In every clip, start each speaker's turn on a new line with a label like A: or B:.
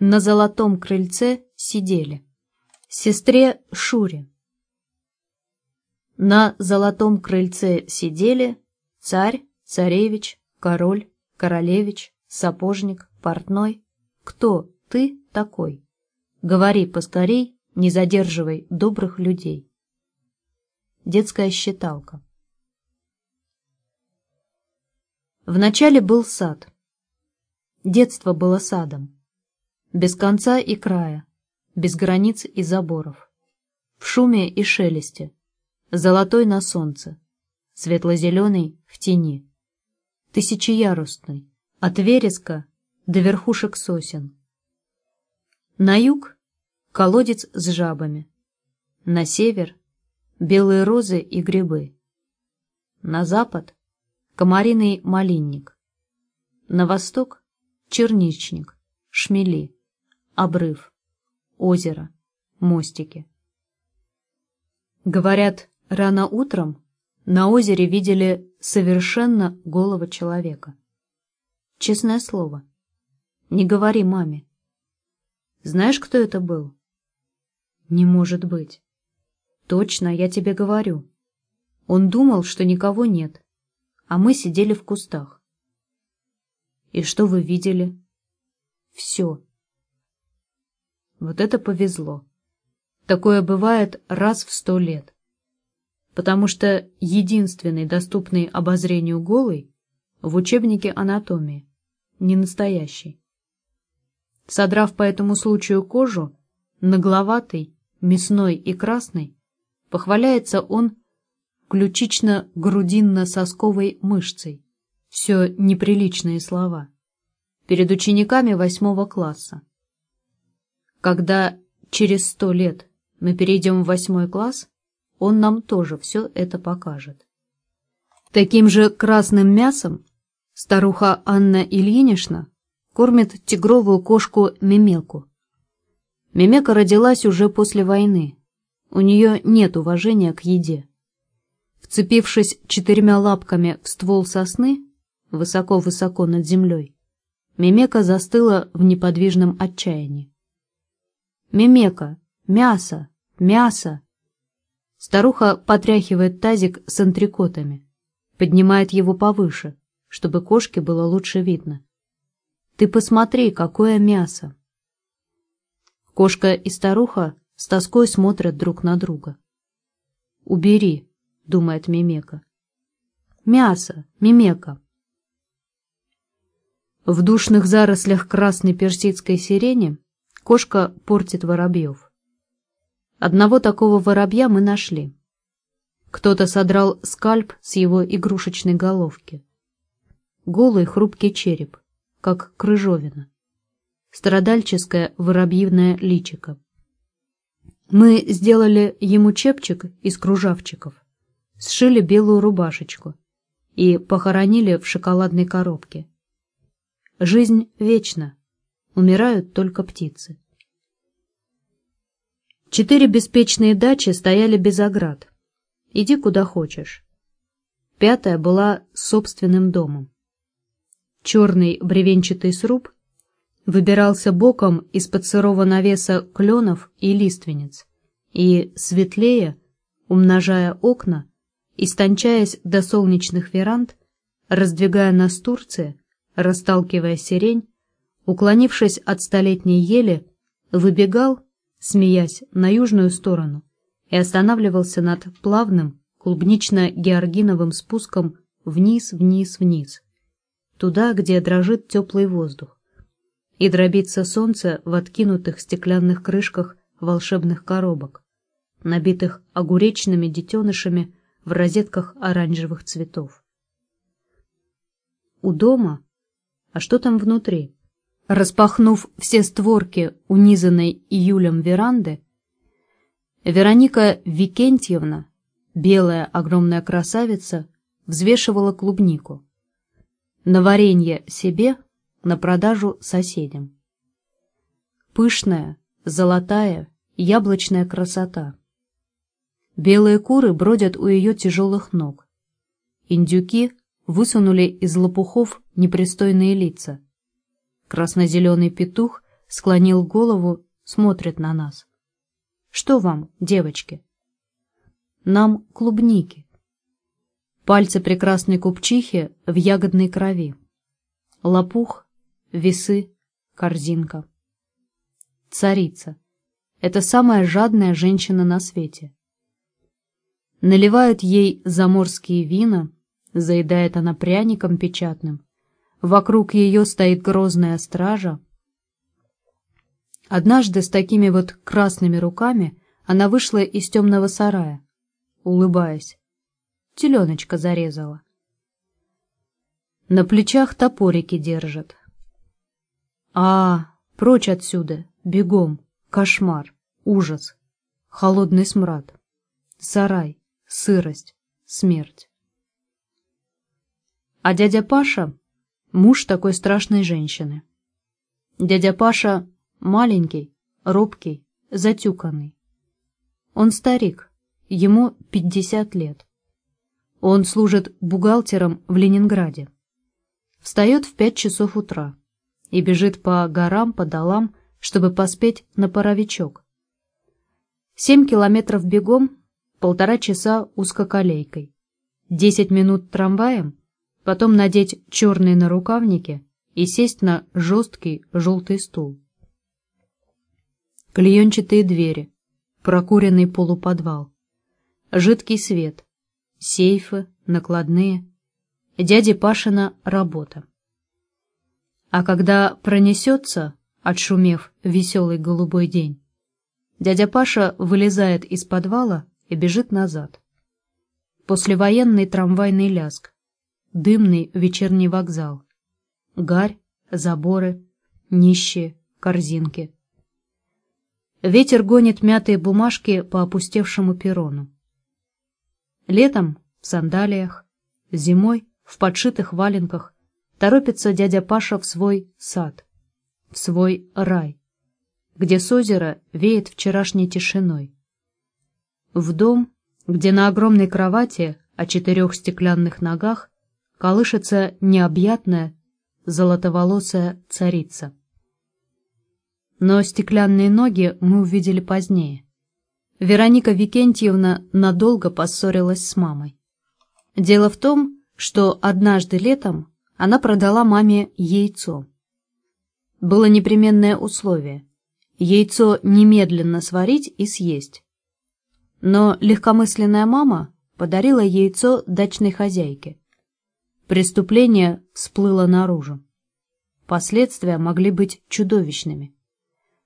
A: на золотом крыльце сидели. Сестре Шуре. На золотом крыльце сидели царь, царевич, король, королевич, сапожник, портной. Кто ты такой? Говори поскорей, не задерживай добрых людей. Детская считалка. Вначале был сад. Детство было садом. Без конца и края, без границ и заборов. В шуме и шелесте, золотой на солнце, светло-зеленый в тени, тысячеярусный, от вереска до верхушек сосен. На юг — колодец с жабами, на север — белые розы и грибы, на запад — комариный малинник, на восток — черничник, шмели, обрыв, озеро, мостики. Говорят, рано утром на озере видели совершенно голого человека. Честное слово. Не говори маме. Знаешь, кто это был? Не может быть. Точно, я тебе говорю. Он думал, что никого нет, а мы сидели в кустах. И что вы видели? Все. Вот это повезло. Такое бывает раз в сто лет. Потому что единственный доступный обозрению голый в учебнике анатомии не настоящий. Содрав по этому случаю кожу, нагловатый, мясной и красный, похваляется он ключично-грудинно-сосковой мышцей. Все неприличные слова. Перед учениками восьмого класса. Когда через сто лет мы перейдем в восьмой класс, он нам тоже все это покажет. Таким же красным мясом Старуха Анна Ильинична кормит тигровую кошку Мемеку. Мемека родилась уже после войны. У нее нет уважения к еде. Вцепившись четырьмя лапками в ствол сосны, высоко-высоко над землей, Мемека застыла в неподвижном отчаянии. «Мемека! Мясо! Мясо!» Старуха потряхивает тазик с антрикотами, поднимает его повыше, чтобы кошке было лучше видно. «Ты посмотри, какое мясо!» Кошка и старуха с тоской смотрят друг на друга. «Убери», — думает Мимека. «Мясо, Мимека!» В душных зарослях красной персидской сирени кошка портит воробьев. Одного такого воробья мы нашли. Кто-то содрал скальп с его игрушечной головки голый хрупкий череп, как крыжовина, страдальческое воробьиное личико. Мы сделали ему чепчик из кружавчиков, сшили белую рубашечку и похоронили в шоколадной коробке. Жизнь вечна, умирают только птицы. Четыре беспечные дачи стояли без оград. Иди куда хочешь. Пятая была собственным домом. Черный бревенчатый сруб выбирался боком из-под сырого навеса кленов и лиственниц, и, светлее, умножая окна, истончаясь до солнечных веранд, раздвигая настурции, расталкивая сирень, уклонившись от столетней ели, выбегал, смеясь, на южную сторону и останавливался над плавным клубнично-георгиновым спуском вниз-вниз-вниз туда, где дрожит теплый воздух, и дробится солнце в откинутых стеклянных крышках волшебных коробок, набитых огуречными детенышами в розетках оранжевых цветов. У дома? А что там внутри? Распахнув все створки унизанной июлем веранды, Вероника Викентьевна, белая огромная красавица, взвешивала клубнику на варенье себе, на продажу соседям. Пышная, золотая, яблочная красота. Белые куры бродят у ее тяжелых ног. Индюки высунули из лопухов непристойные лица. Красно-зеленый петух склонил голову, смотрит на нас. «Что вам, девочки?» «Нам клубники». Пальцы прекрасной купчихи в ягодной крови. Лопух, весы, корзинка. Царица. Это самая жадная женщина на свете. Наливают ей заморские вина, заедает она пряником печатным. Вокруг ее стоит грозная стража. Однажды с такими вот красными руками она вышла из темного сарая, улыбаясь. Теленочка зарезала. На плечах топорики держат. А, прочь отсюда, бегом, кошмар, ужас, холодный смрад, сарай, сырость, смерть. А дядя Паша — муж такой страшной женщины. Дядя Паша маленький, робкий, затюканный. Он старик, ему пятьдесят лет. Он служит бухгалтером в Ленинграде. Встает в пять часов утра и бежит по горам, по долам, чтобы поспеть на паровичок. Семь километров бегом, полтора часа узкоколейкой, десять минут трамваем, потом надеть черные нарукавники и сесть на жесткий желтый стул. Клеенчатые двери, прокуренный полуподвал, жидкий свет, сейфы, накладные, дяди Пашина работа. А когда пронесется, отшумев веселый голубой день, дядя Паша вылезает из подвала и бежит назад. Послевоенный трамвайный ляск, дымный вечерний вокзал, гарь, заборы, нищие, корзинки. Ветер гонит мятые бумажки по опустевшему перрону. Летом в сандалиях, зимой в подшитых валенках торопится дядя Паша в свой сад, в свой рай, где с озера веет вчерашней тишиной. В дом, где на огромной кровати о четырех стеклянных ногах колышется необъятная золотоволосая царица. Но стеклянные ноги мы увидели позднее. Вероника Викентьевна надолго поссорилась с мамой. Дело в том, что однажды летом она продала маме яйцо. Было непременное условие — яйцо немедленно сварить и съесть. Но легкомысленная мама подарила яйцо дачной хозяйке. Преступление всплыло наружу. Последствия могли быть чудовищными.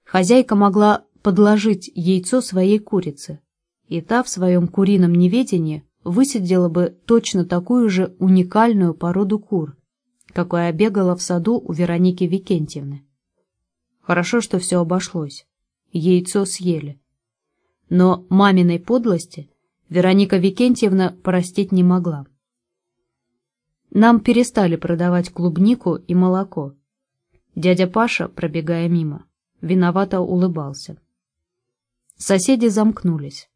A: Хозяйка могла подложить яйцо своей курице, и та в своем курином неведении высидела бы точно такую же уникальную породу кур, какой обегала в саду у Вероники Викентьевны. Хорошо, что все обошлось. Яйцо съели. Но маминой подлости Вероника Викентьевна простить не могла. Нам перестали продавать клубнику и молоко. Дядя Паша, пробегая мимо, виновато улыбался. Соседи замкнулись.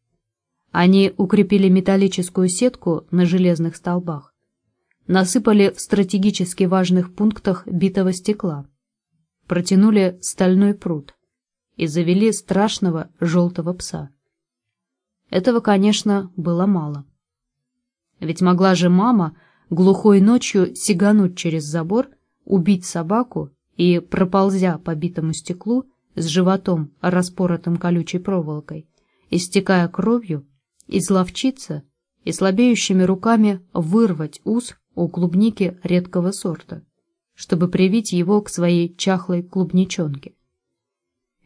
A: Они укрепили металлическую сетку на железных столбах, насыпали в стратегически важных пунктах битого стекла, протянули стальной пруд и завели страшного желтого пса. Этого, конечно, было мало. Ведь могла же мама глухой ночью сигануть через забор, убить собаку и, проползя по битому стеклу, с животом, распоротым колючей проволокой, истекая кровью, изловчиться и слабеющими руками вырвать ус у клубники редкого сорта, чтобы привить его к своей чахлой клубничонке.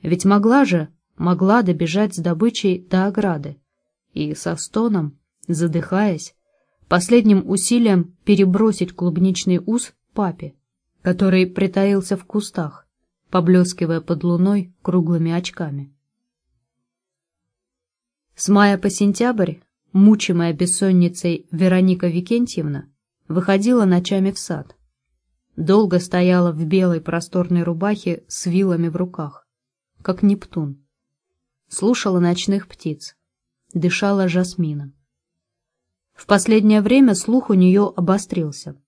A: Ведь могла же, могла добежать с добычей до ограды и со стоном, задыхаясь, последним усилием перебросить клубничный ус папе, который притаился в кустах, поблескивая под луной круглыми очками. С мая по сентябрь, мучимая бессонницей Вероника Викентьевна, выходила ночами в сад. Долго стояла в белой просторной рубахе с вилами в руках, как Нептун. Слушала ночных птиц, дышала жасмином. В последнее время слух у нее обострился.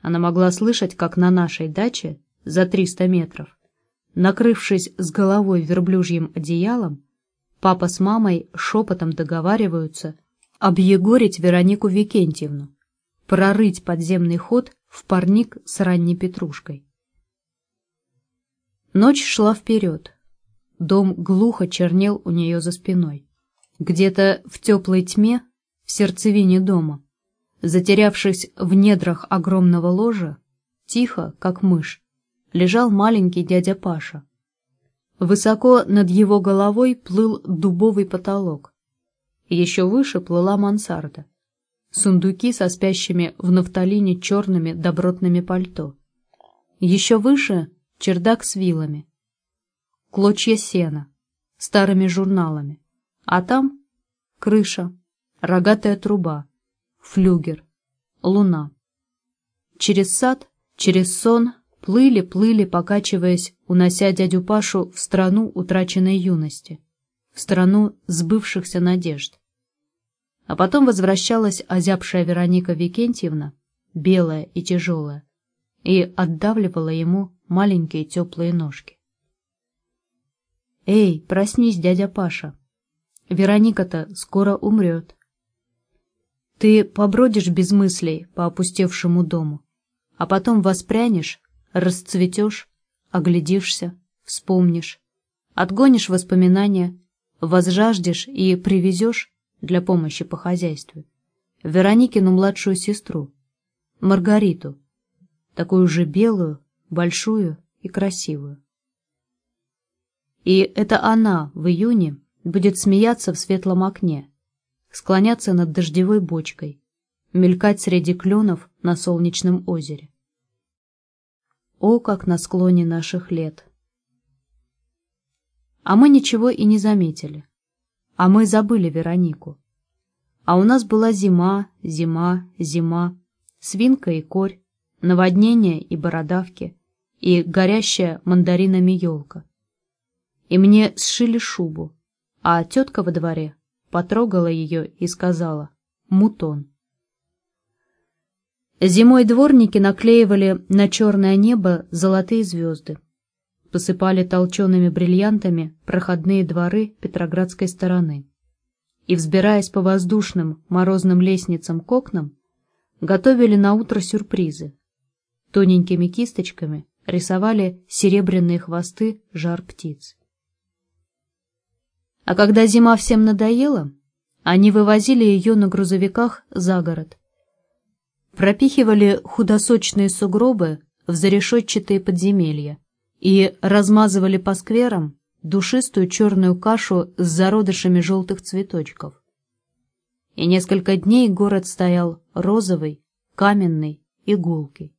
A: Она могла слышать, как на нашей даче, за триста метров, Накрывшись с головой верблюжьим одеялом, папа с мамой шепотом договариваются объегорить Веронику Викентьевну, прорыть подземный ход в парник с ранней петрушкой. Ночь шла вперед. Дом глухо чернел у нее за спиной. Где-то в теплой тьме, в сердцевине дома, затерявшись в недрах огромного ложа, тихо, как мышь, лежал маленький дядя Паша. Высоко над его головой плыл дубовый потолок. Еще выше плыла мансарда. Сундуки со спящими в нафталине черными добротными пальто. Еще выше — чердак с вилами. Клочья сена, старыми журналами. А там — крыша, рогатая труба, флюгер, луна. Через сад, через сон плыли-плыли, покачиваясь, унося дядю Пашу в страну утраченной юности, в страну сбывшихся надежд. А потом возвращалась озябшая Вероника Викентьевна, белая и тяжелая, и отдавливала ему маленькие теплые ножки. «Эй, проснись, дядя Паша! Вероника-то скоро умрет. Ты побродишь без мыслей по опустевшему дому, а потом воспрянешь расцветешь, оглядишься, вспомнишь, отгонишь воспоминания, возжаждешь и привезешь для помощи по хозяйству Вероникину младшую сестру, Маргариту, такую же белую, большую и красивую. И это она в июне будет смеяться в светлом окне, склоняться над дождевой бочкой, мелькать среди кленов на солнечном озере. О, как на склоне наших лет! А мы ничего и не заметили. А мы забыли Веронику. А у нас была зима, зима, зима, свинка и корь, наводнение и бородавки, и горящая мандаринами елка. И мне сшили шубу, а тетка во дворе потрогала ее и сказала «Мутон». Зимой дворники наклеивали на черное небо золотые звезды, посыпали толчеными бриллиантами проходные дворы Петроградской стороны и, взбираясь по воздушным морозным лестницам к окнам, готовили на утро сюрпризы. Тоненькими кисточками рисовали серебряные хвосты жар птиц. А когда зима всем надоела, они вывозили ее на грузовиках за город – пропихивали худосочные сугробы в зарешетчатые подземелья и размазывали по скверам душистую черную кашу с зародышами желтых цветочков. И несколько дней город стоял розовый, каменный и гулкий.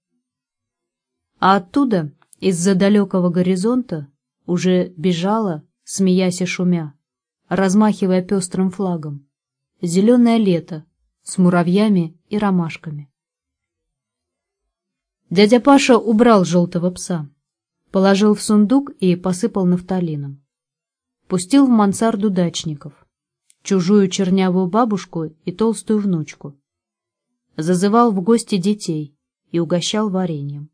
A: А оттуда, из-за далекого горизонта, уже бежала, смеясь и шумя, размахивая пестрым флагом, зеленое лето с муравьями и ромашками. Дядя Паша убрал желтого пса, положил в сундук и посыпал нафталином. Пустил в мансарду дачников, чужую чернявую бабушку и толстую внучку. Зазывал в гости детей и угощал вареньем.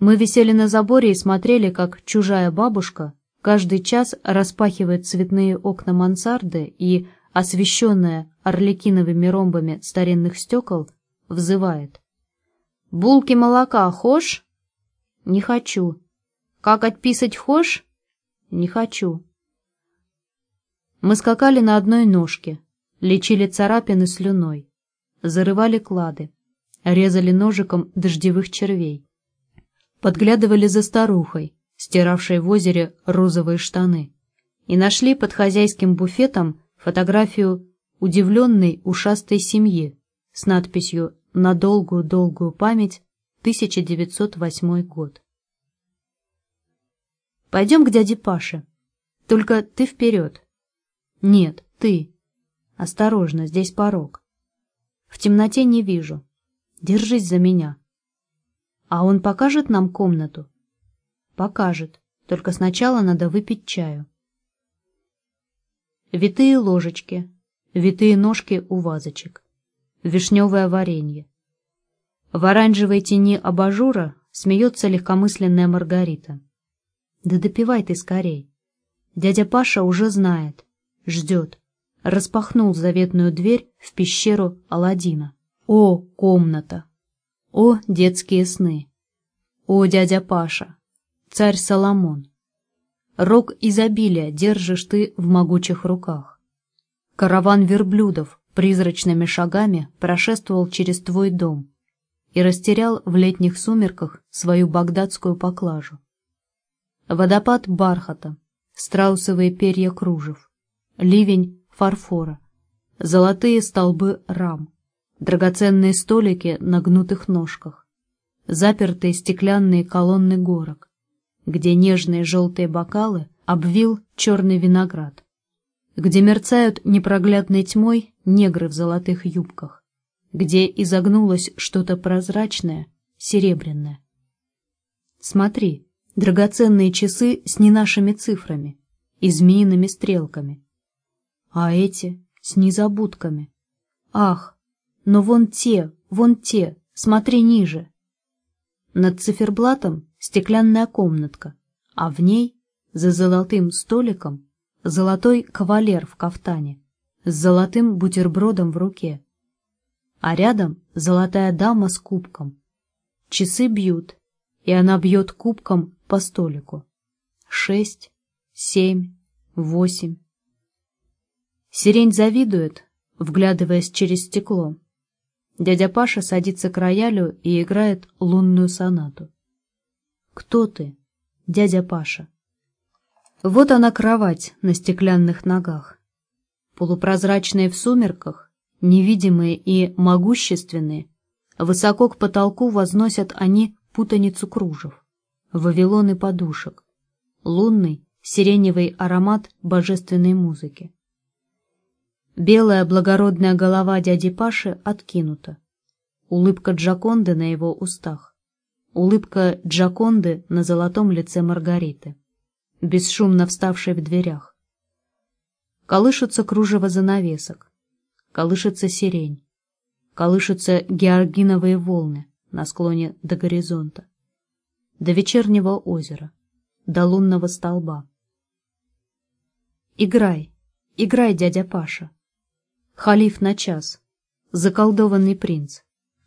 A: Мы висели на заборе и смотрели, как чужая бабушка каждый час распахивает цветные окна мансарды и, освещенная орликиновыми ромбами старинных стекол, взывает. Булки молока хошь? Не хочу. Как отписать хошь? Не хочу. Мы скакали на одной ножке, лечили царапины слюной, зарывали клады, резали ножиком дождевых червей, подглядывали за старухой, стиравшей в озере розовые штаны, и нашли под хозяйским буфетом фотографию удивленной ушастой семьи с надписью на долгую-долгую память 1908 год. Пойдем к дяде Паше. Только ты вперед. Нет, ты. Осторожно, здесь порог. В темноте не вижу. Держись за меня. А он покажет нам комнату? Покажет. Только сначала надо выпить чаю. Витые ложечки, витые ножки у вазочек вишневое варенье. В оранжевой тени абажура смеется легкомысленная Маргарита. Да допивай ты скорей. Дядя Паша уже знает, ждет. Распахнул заветную дверь в пещеру Аладдина. О, комната! О, детские сны! О, дядя Паша! Царь Соломон! Рог изобилия держишь ты в могучих руках. Караван верблюдов призрачными шагами прошествовал через твой дом и растерял в летних сумерках свою багдадскую поклажу. Водопад бархата, страусовые перья кружев, ливень фарфора, золотые столбы рам, драгоценные столики на гнутых ножках, запертые стеклянные колонны горок, где нежные желтые бокалы обвил черный виноград, где мерцают непроглядной тьмой негры в золотых юбках, где изогнулось что-то прозрачное, серебряное. Смотри, драгоценные часы с не нашими цифрами и змеиными стрелками. А эти с незабудками. Ах, но вон те, вон те, смотри ниже. Над циферблатом стеклянная комнатка, а в ней, за золотым столиком, золотой кавалер в кафтане с золотым бутербродом в руке. А рядом золотая дама с кубком. Часы бьют, и она бьет кубком по столику. Шесть, семь, восемь. Сирень завидует, вглядываясь через стекло. Дядя Паша садится к роялю и играет лунную сонату. «Кто ты, дядя Паша?» Вот она кровать на стеклянных ногах. Полупрозрачные в сумерках, невидимые и могущественные, высоко к потолку возносят они путаницу кружев, вавилоны подушек, лунный, сиреневый аромат божественной музыки. Белая благородная голова дяди Паши откинута. Улыбка Джаконды на его устах. Улыбка Джаконды на золотом лице Маргариты, бесшумно вставшей в дверях. Колышутся кружево занавесок. Колышется сирень. Колышутся георгиновые волны на склоне до горизонта. До вечернего озера. До лунного столба. Играй, играй, дядя Паша. Халиф на час, заколдованный принц,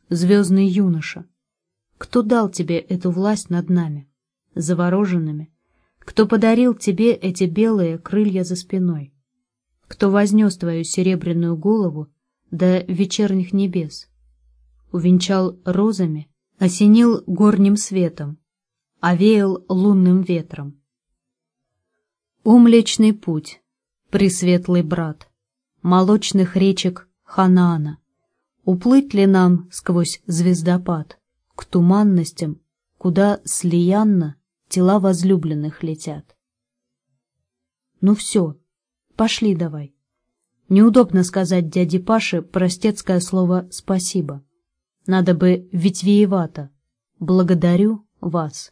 A: звездный юноша. Кто дал тебе эту власть над нами, завороженными? Кто подарил тебе эти белые крылья за спиной? Кто вознес твою серебряную голову до вечерних небес? Увенчал розами, осенил горним светом, овеял лунным ветром. О, Путь, пресветлый брат! молочных речек Ханаана. Уплыть ли нам сквозь звездопад к туманностям, куда слиянно тела возлюбленных летят? Ну все, пошли давай. Неудобно сказать дяде Паше простецкое слово «спасибо». Надо бы витвиевато «благодарю вас».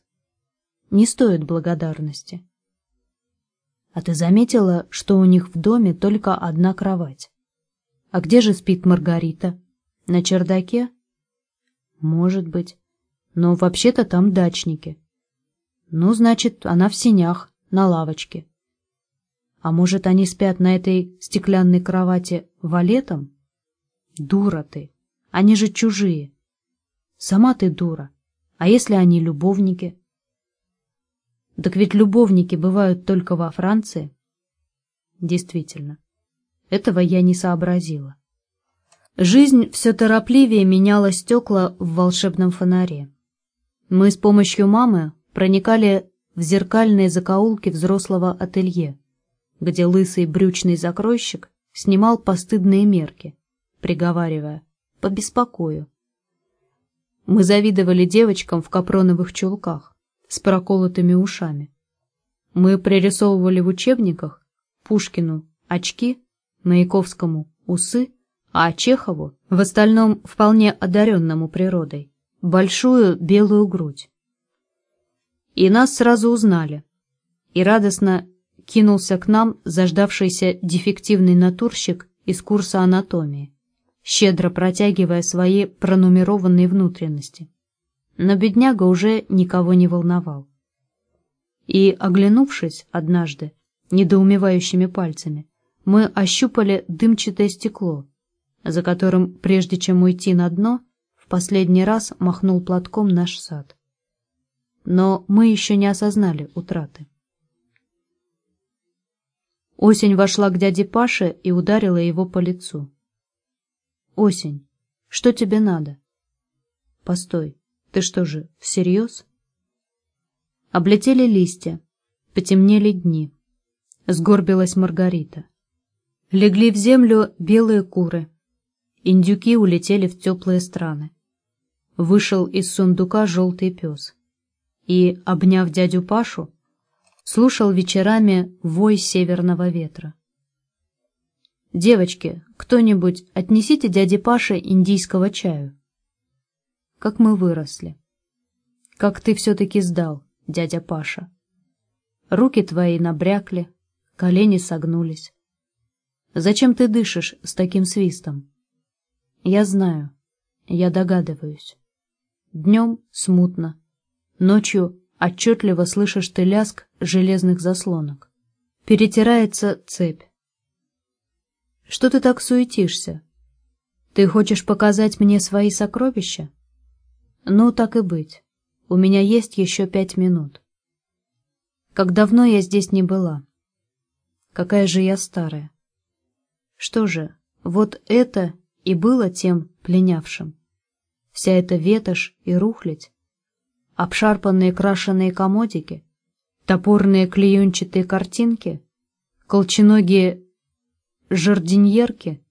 A: Не стоит благодарности. А ты заметила, что у них в доме только одна кровать? А где же спит Маргарита? На чердаке? Может быть. Но вообще-то там дачники. Ну, значит, она в синях, на лавочке. А может, они спят на этой стеклянной кровати валетом? Дура ты. Они же чужие. Сама ты дура. А если они любовники? Так ведь любовники бывают только во Франции. Действительно, этого я не сообразила. Жизнь все торопливее меняла стекла в волшебном фонаре. Мы с помощью мамы проникали в зеркальные закоулки взрослого ателье, где лысый брючный закройщик снимал постыдные мерки, приговаривая «побеспокою». Мы завидовали девочкам в капроновых чулках, с проколотыми ушами. Мы пририсовывали в учебниках Пушкину очки, Маяковскому усы, а Чехову, в остальном вполне одаренному природой, большую белую грудь. И нас сразу узнали, и радостно кинулся к нам заждавшийся дефективный натурщик из курса анатомии, щедро протягивая свои пронумерованные внутренности но бедняга уже никого не волновал. И, оглянувшись однажды, недоумевающими пальцами, мы ощупали дымчатое стекло, за которым, прежде чем уйти на дно, в последний раз махнул платком наш сад. Но мы еще не осознали утраты. Осень вошла к дяде Паше и ударила его по лицу. «Осень, что тебе надо?» «Постой, ты что же, всерьез?» Облетели листья, потемнели дни. Сгорбилась Маргарита. Легли в землю белые куры. Индюки улетели в теплые страны. Вышел из сундука желтый пес. И, обняв дядю Пашу, слушал вечерами вой северного ветра. «Девочки, кто-нибудь отнесите дяде Паше индийского чаю». Как мы выросли. Как ты все-таки сдал дядя Паша. Руки твои набрякли, колени согнулись. Зачем ты дышишь с таким свистом? Я знаю, я догадываюсь. Днем смутно, ночью отчетливо слышишь ты ляск железных заслонок. Перетирается цепь. Что ты так суетишься? Ты хочешь показать мне свои сокровища? Ну, так и быть. У меня есть еще пять минут. Как давно я здесь не была. Какая же я старая. Что же, вот это и было тем пленявшим. Вся эта ветошь и рухлядь, обшарпанные крашеные комодики, топорные клеенчатые картинки, колченогие жардиньерки,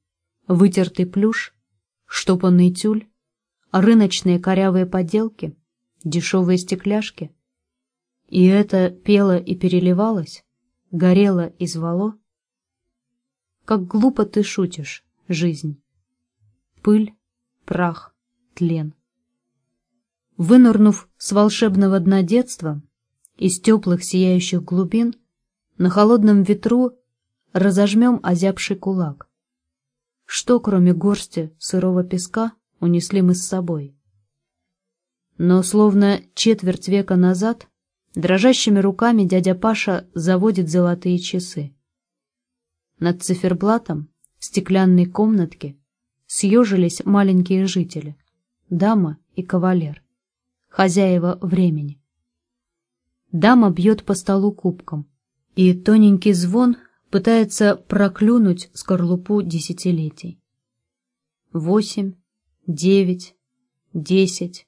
A: вытертый плюш, штопанный тюль, рыночные корявые поделки — дешевые стекляшки. И это пело и переливалось, горело и звало. Как глупо ты шутишь, жизнь. Пыль, прах, тлен. Вынырнув с волшебного дна детства, из теплых сияющих глубин, на холодном ветру разожмем озябший кулак. Что, кроме горсти сырого песка, унесли мы с собой? Но словно четверть века назад дрожащими руками дядя Паша заводит золотые часы. Над циферблатом в стеклянной комнатке съежились маленькие жители, дама и кавалер, хозяева времени. Дама бьет по столу кубком, и тоненький звон пытается проклюнуть скорлупу десятилетий. Восемь, девять, десять,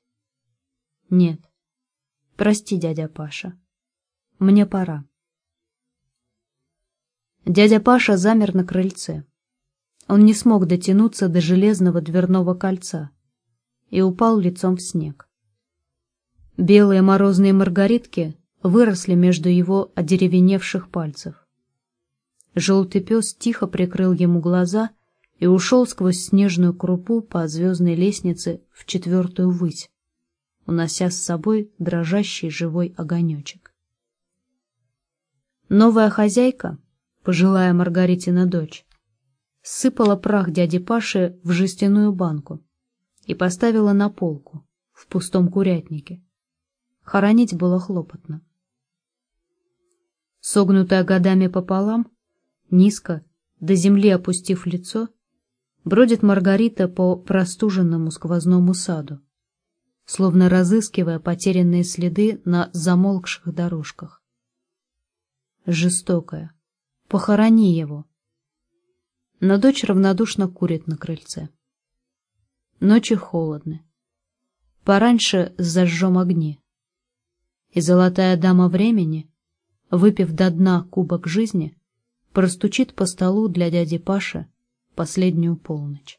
A: нет. Прости, дядя Паша. Мне пора. Дядя Паша замер на крыльце. Он не смог дотянуться до железного дверного кольца и упал лицом в снег. Белые морозные маргаритки выросли между его одеревеневших пальцев. Желтый пес тихо прикрыл ему глаза и ушел сквозь снежную крупу по звездной лестнице в четвертую высь унося с собой дрожащий живой огонечек. Новая хозяйка, пожилая Маргаритина дочь, сыпала прах дяди Паши в жестяную банку и поставила на полку в пустом курятнике. Хоронить было хлопотно. Согнутая годами пополам, низко, до земли опустив лицо, бродит Маргарита по простуженному сквозному саду, словно разыскивая потерянные следы на замолкших дорожках. Жестокая. Похорони его. Но дочь равнодушно курит на крыльце. Ночи холодны. Пораньше зажжем огни. И золотая дама времени, выпив до дна кубок жизни, простучит по столу для дяди Паши последнюю полночь.